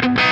Thank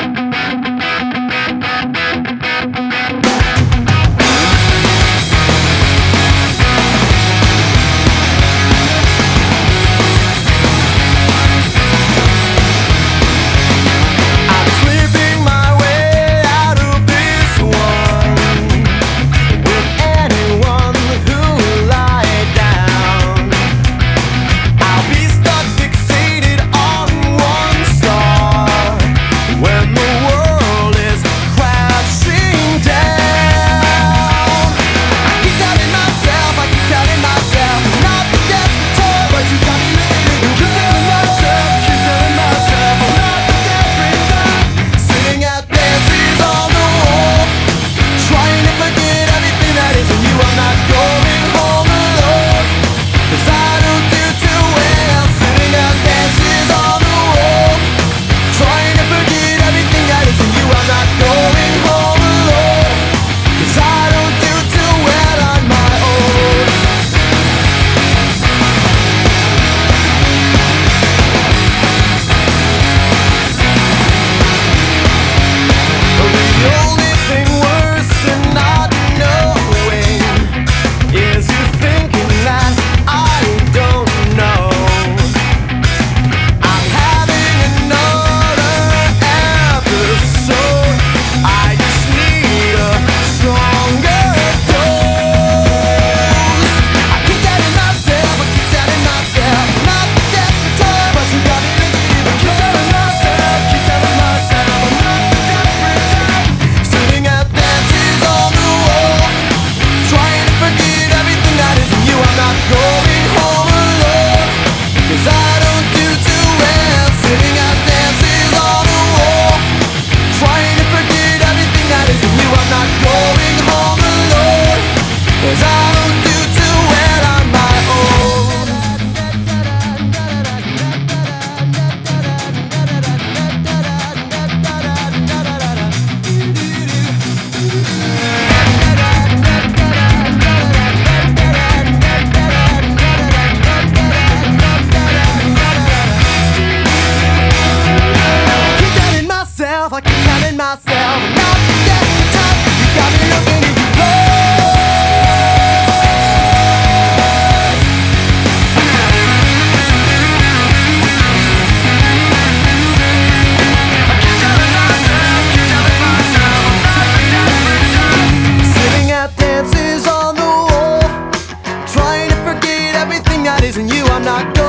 I'm not